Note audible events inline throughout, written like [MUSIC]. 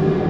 you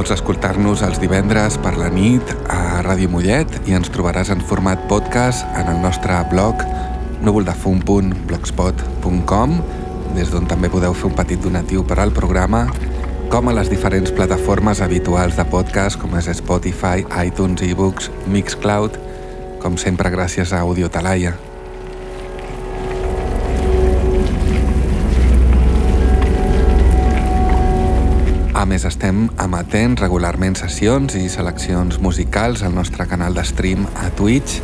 Pots escoltar-nos els divendres per la nit a Ràdio Mollet i ens trobaràs en format podcast en el nostre blog núvoldefum.blogspot.com des d'on també podeu fer un petit donatiu per al programa com a les diferents plataformes habituals de podcast com és Spotify, iTunes, eBooks, Mixcloud, com sempre gràcies a Audio Talaia. Més, estem emetent regularment sessions i seleccions musicals al nostre canal de stream a Twitch,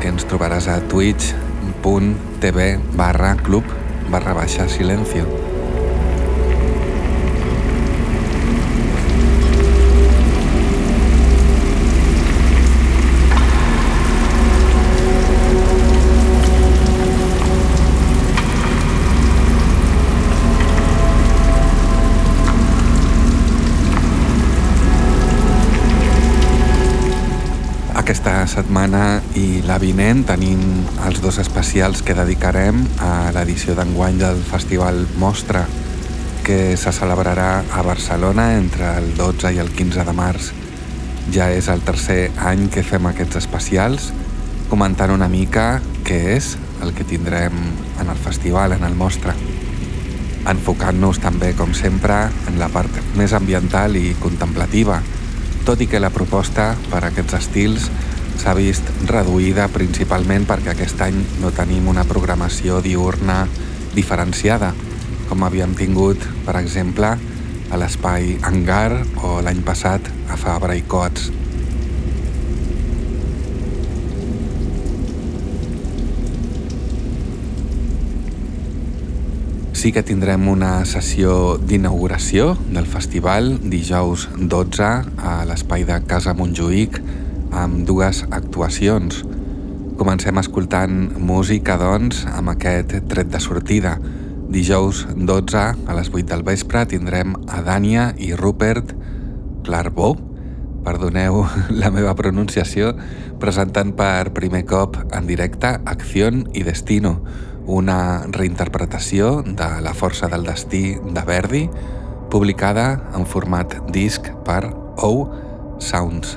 que ens trobaràs a twitch.tv barra club barra baixa silencio. Setmana i la vinent tenim els dos especials que dedicarem a l'edició d'enguany del Festival Mostra, que se celebrarà a Barcelona entre el 12 i el 15 de març. Ja és el tercer any que fem aquests especials, comentant una mica què és el que tindrem en el festival, en el Mostra. Enfocant-nos també, com sempre, en la part més ambiental i contemplativa, tot i que la proposta per a aquests estils s'ha vist reduïda principalment perquè aquest any no tenim una programació diurna diferenciada, com havíem tingut, per exemple, a l'espai Hangar o l'any passat a Fabra i Cots. Sí que tindrem una sessió d'inauguració del festival dijous 12 a l'espai de Casa Montjuïc amb dues actuacions. Comencem escoltant música, doncs, amb aquest tret de sortida. Dijous 12 a les 8 del vespre tindrem a Dània i Rupert Clarbeau, perdoneu [LAUGHS] la meva pronunciació, presentant per primer cop en directe Acción i Destino, una reinterpretació de La força del destí de Verdi, publicada en format disc per O Sounds.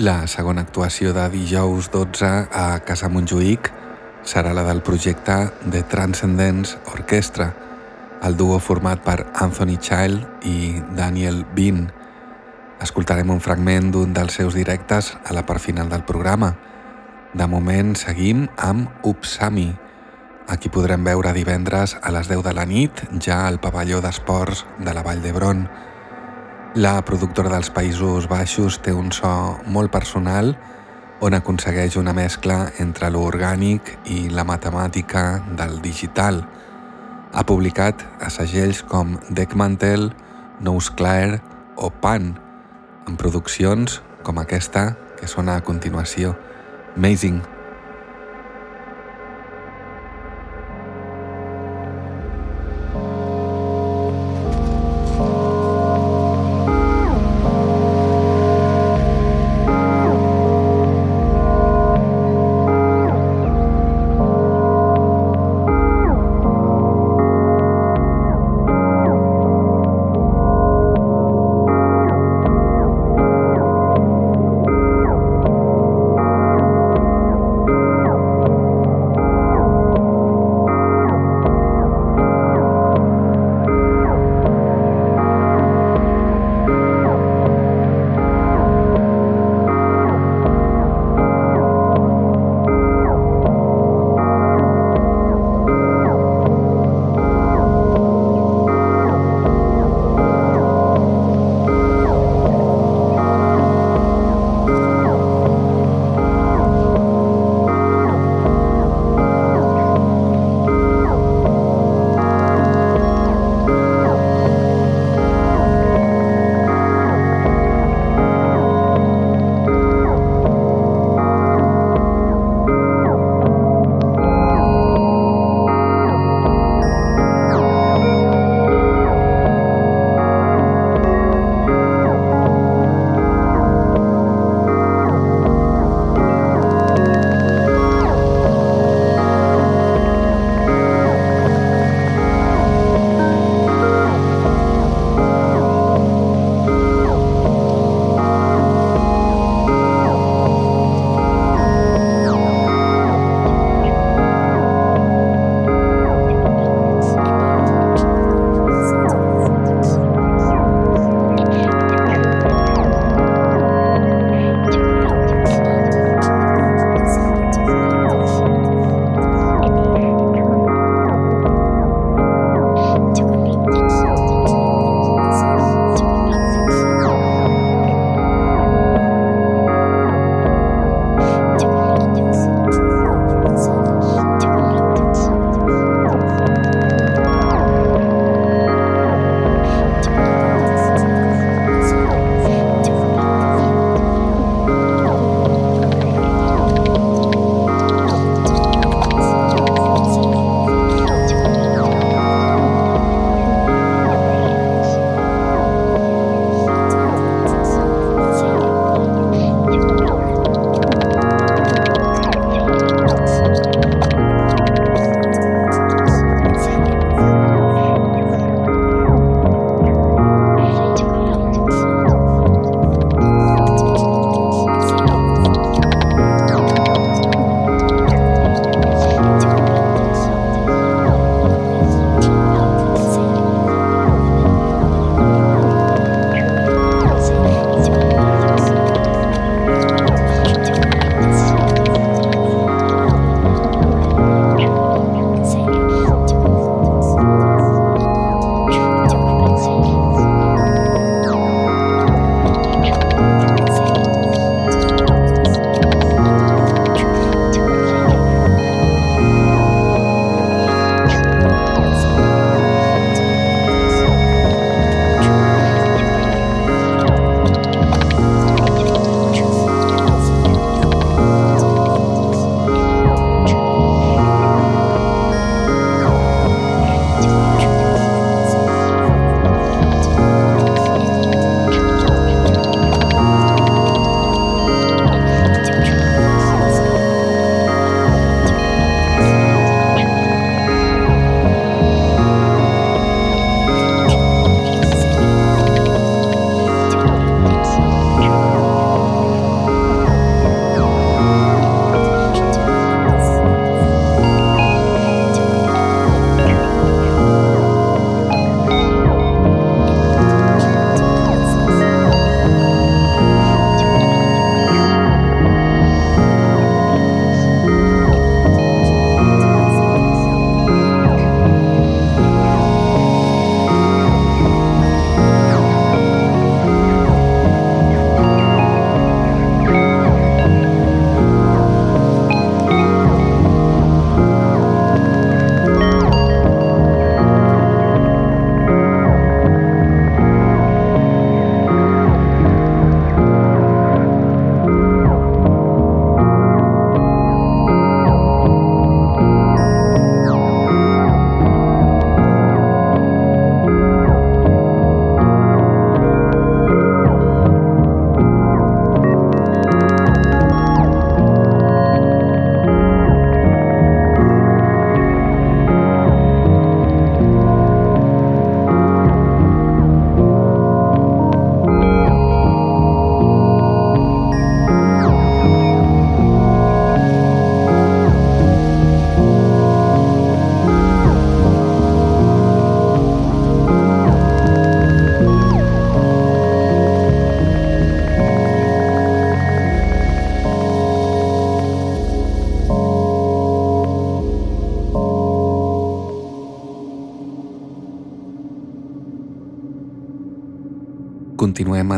La segona actuació de dijous 12 a Casa Montjuïc serà la del projecte The Transcendence Orchestra, el duo format per Anthony Child i Daniel Bean. Escoltarem un fragment d'un dels seus directes a la part final del programa. De moment seguim amb Upsami, a qui podrem veure divendres a les 10 de la nit ja al pavelló d'esports de la Vall d'Hebron. La productora dels Països Baixos té un so molt personal on aconsegueix una mescla entre l'orgànic i la matemàtica del digital. Ha publicat a segells com Deckmantel, Nous Claire o Pan, en produccions com aquesta que sona a continuació. Amazing!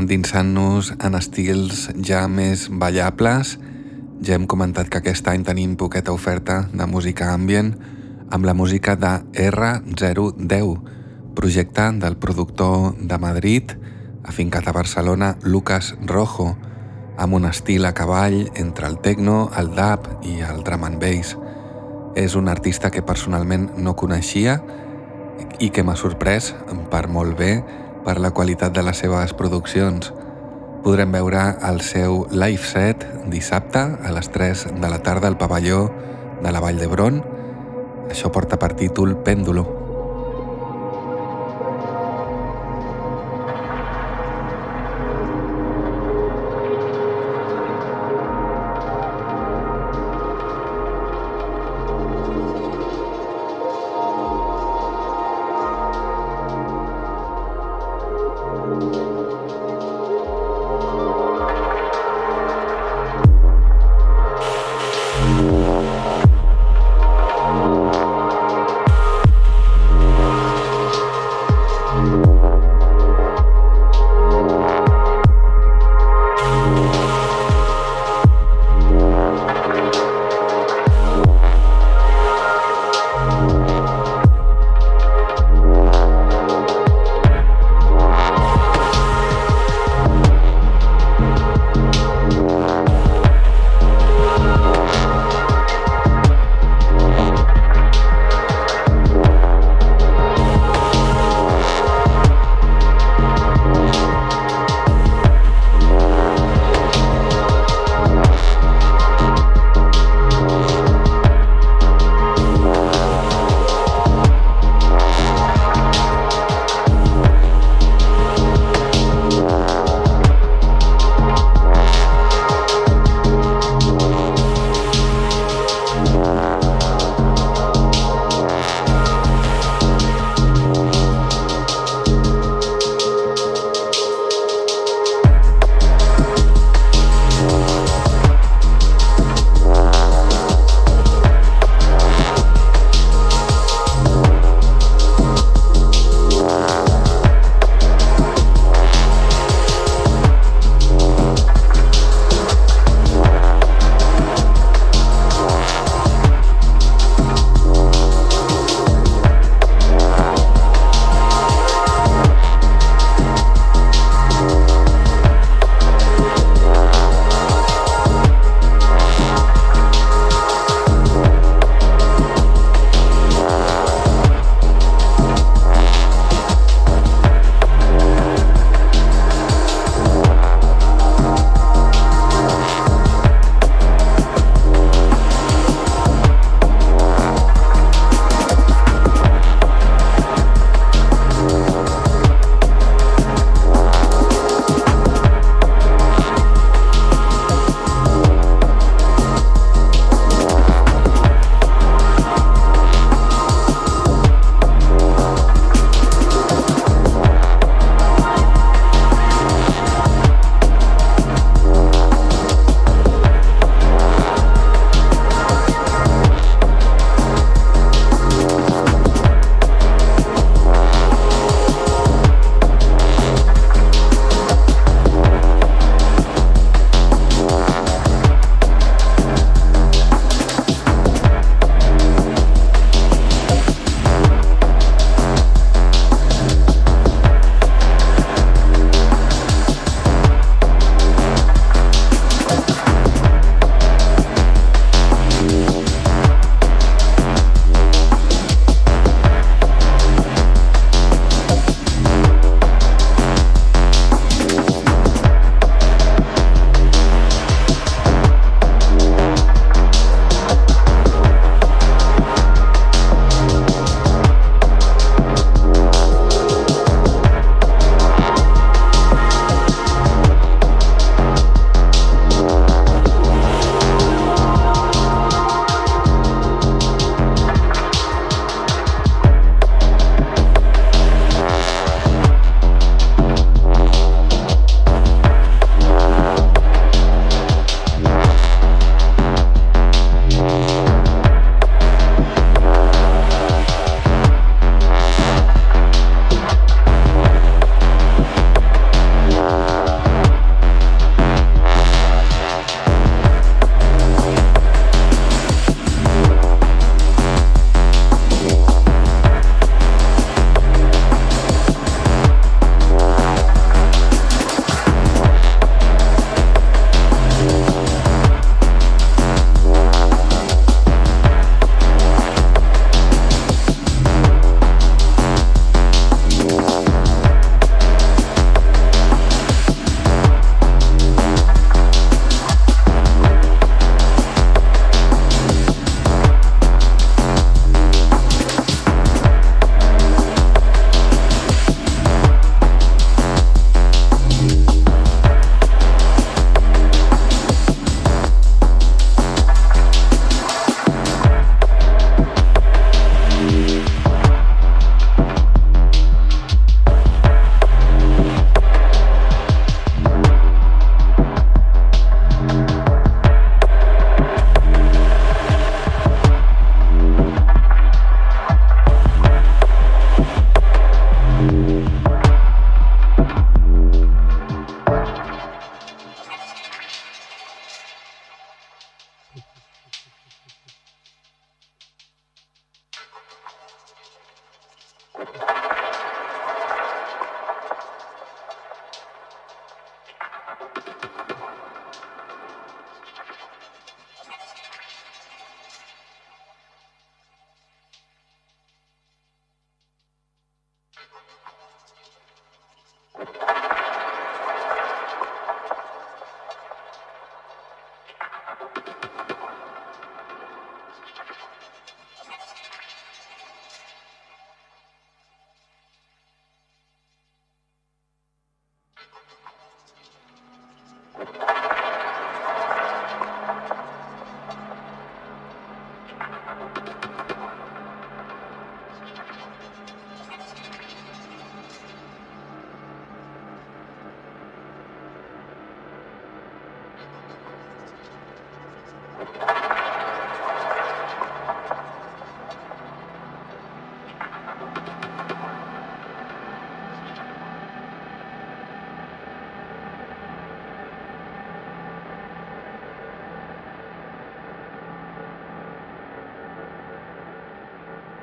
Endinsant-nos en estils ja més ballables. Ja hem comentat que aquest any tenim poqueta oferta de música ambient amb la música de R010, projecte del productor de Madrid, afincat a Barcelona, Lucas Rojo, amb un estil a cavall entre el techno, el dub i el drum and bass. És un artista que personalment no coneixia i que m'ha sorprès per molt bé per la qualitat de les seves produccions. Podrem veure el seu live set dissabte a les 3 de la tarda al pavelló de la Vall d'Hebron. Això porta per títol Pèndulo.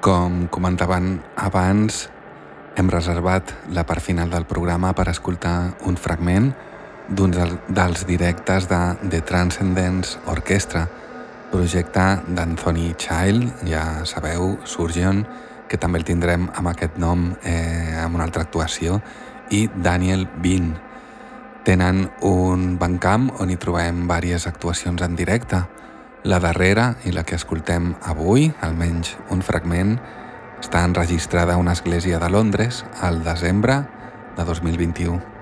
Com comentaven abans, hem reservat la part final del programa per escoltar un fragment d'un dels directes de The Transcendence Orchestra, projecte d'Anthony Child, ja sabeu, Surgeon, que també el tindrem amb aquest nom eh, amb una altra actuació, i Daniel Bean. Tenen un bancamp on hi trobem diverses actuacions en directe, la darrera i la que escoltem avui, almenys un fragment, està enregistrada a una església de Londres al desembre de 2021.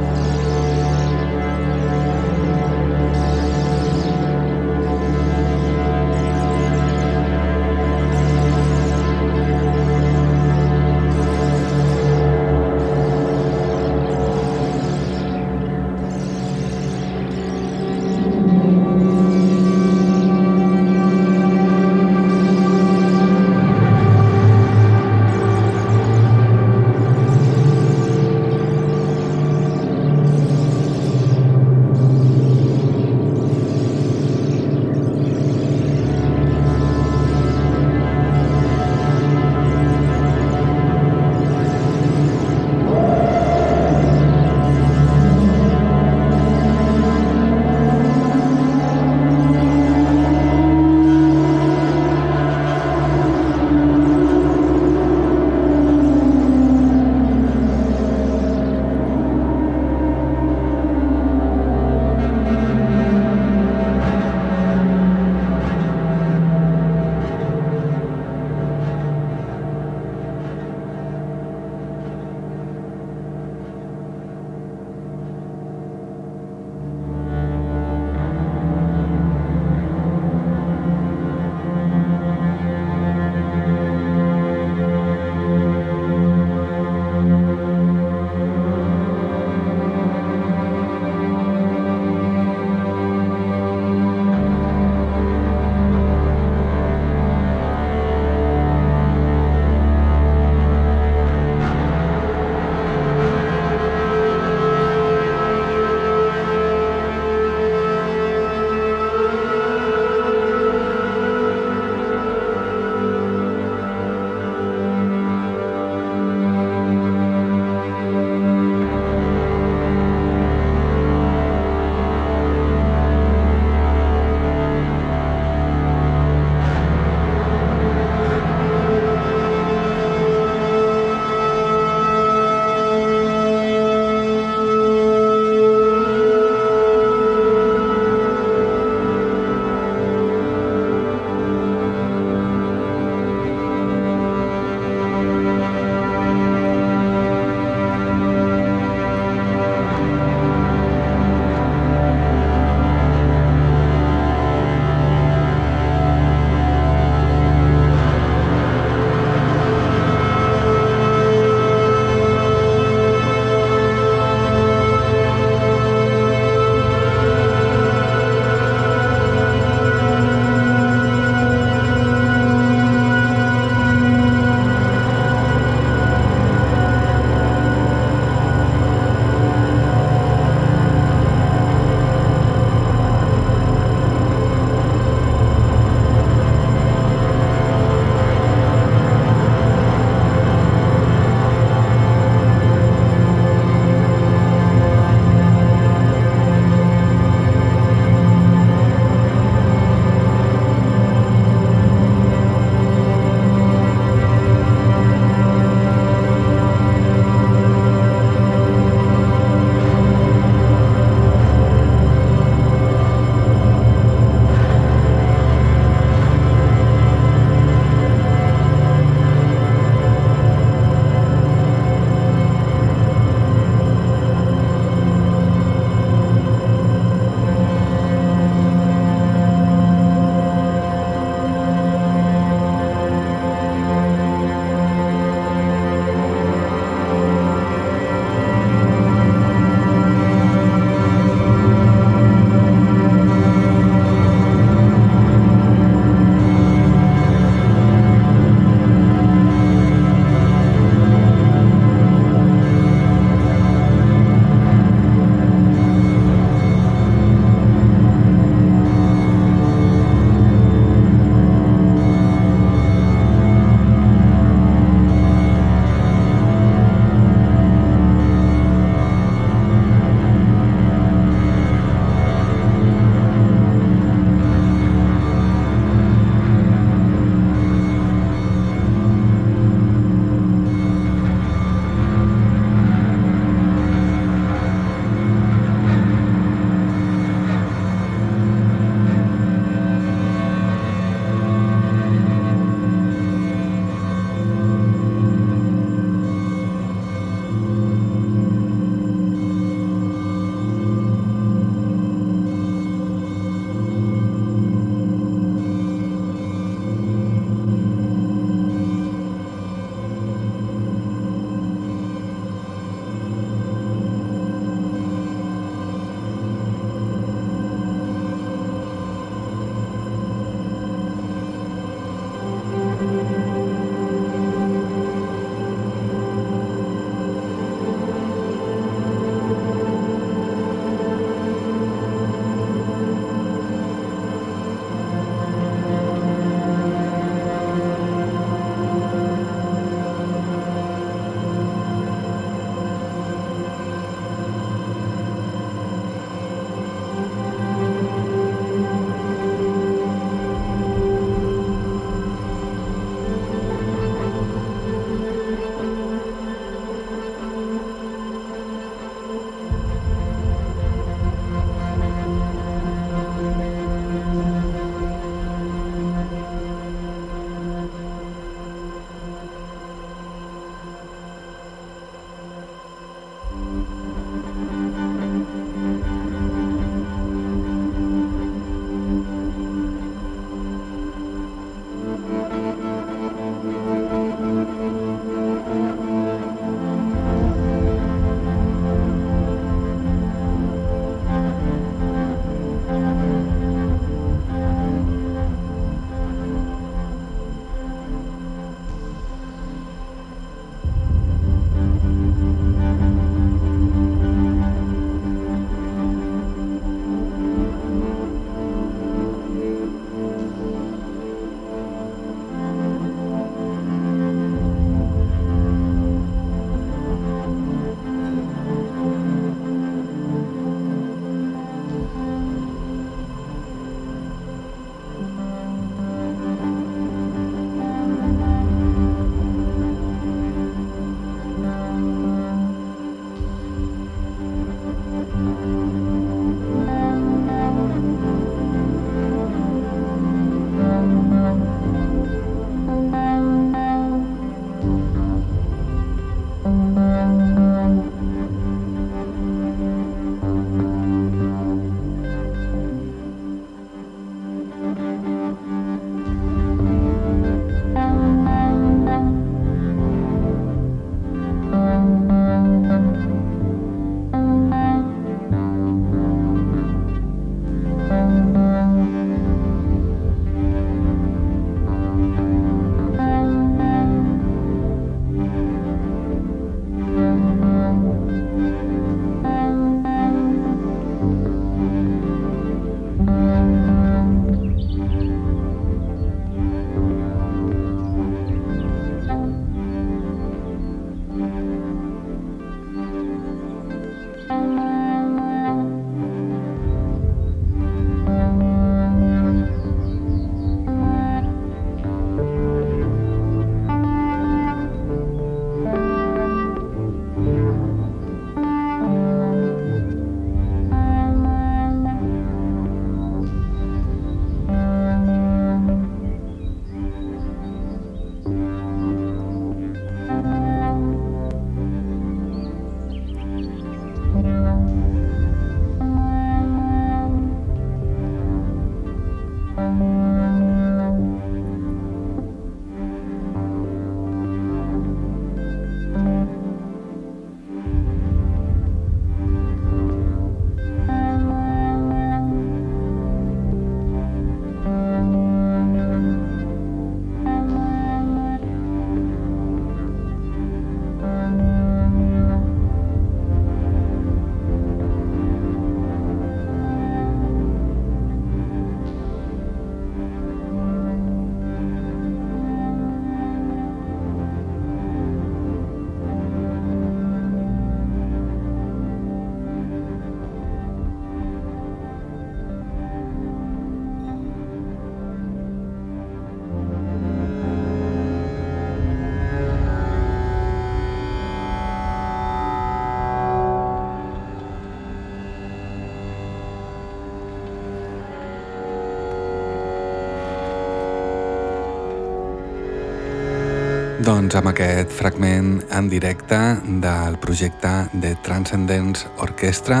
Doncs amb aquest fragment en directe del projecte de Transcendence Orchestra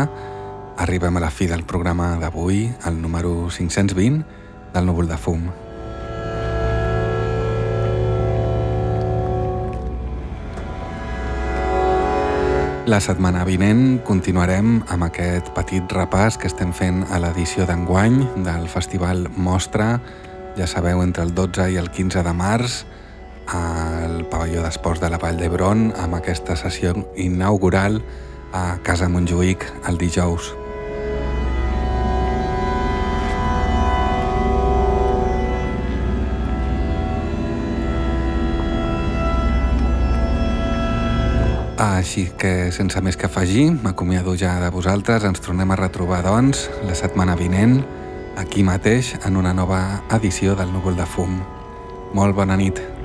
arribem a la fi del programa d'avui, el número 520 del núvol de fum. La setmana vinent continuarem amb aquest petit repàs que estem fent a l'edició d'enguany del Festival Mostra, ja sabeu, entre el 12 i el 15 de març, al pavelló d'esports de la Vall d'Hebron amb aquesta sessió inaugural a Casa Montjuïc el dijous. Així que, sense més que afegir, m'acomiado ja de vosaltres. Ens tornem a retrobar, doncs, la setmana vinent, aquí mateix, en una nova edició del Núvol de Fum. Molt bona nit.